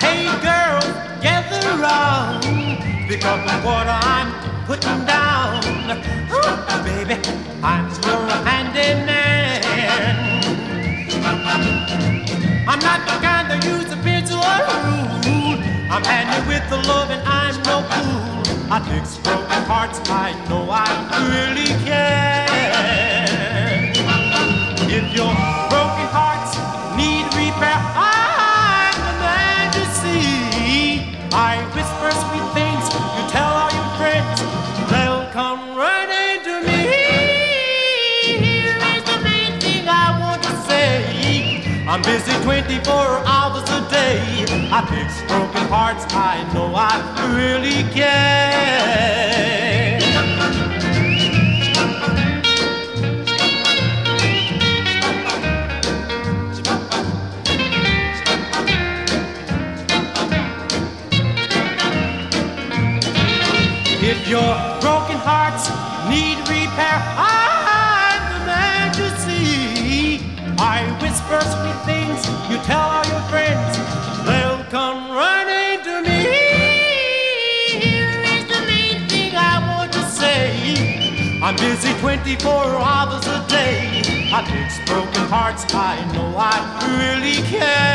Hey girl, gather round, pick up what I'm putting down. Ooh, baby, I'm your handyman. I'm not the kind that use a pencil or rule. I'm handy with the love and I'm no fool. I fix broken hearts, I know I really can. I whisper sweet things, you tell all your friends, they'll come right into me. Here is the main thing I want to say. I'm busy 24 hours a day. I fix broken hearts, I know I really can. If your broken hearts need repair, I'm the man to see. I whisper sweet things, you tell all your friends, they'll come running to me. Here is the main thing I want to say. I'm busy 24 hours a day. I fix broken hearts, I know I really can.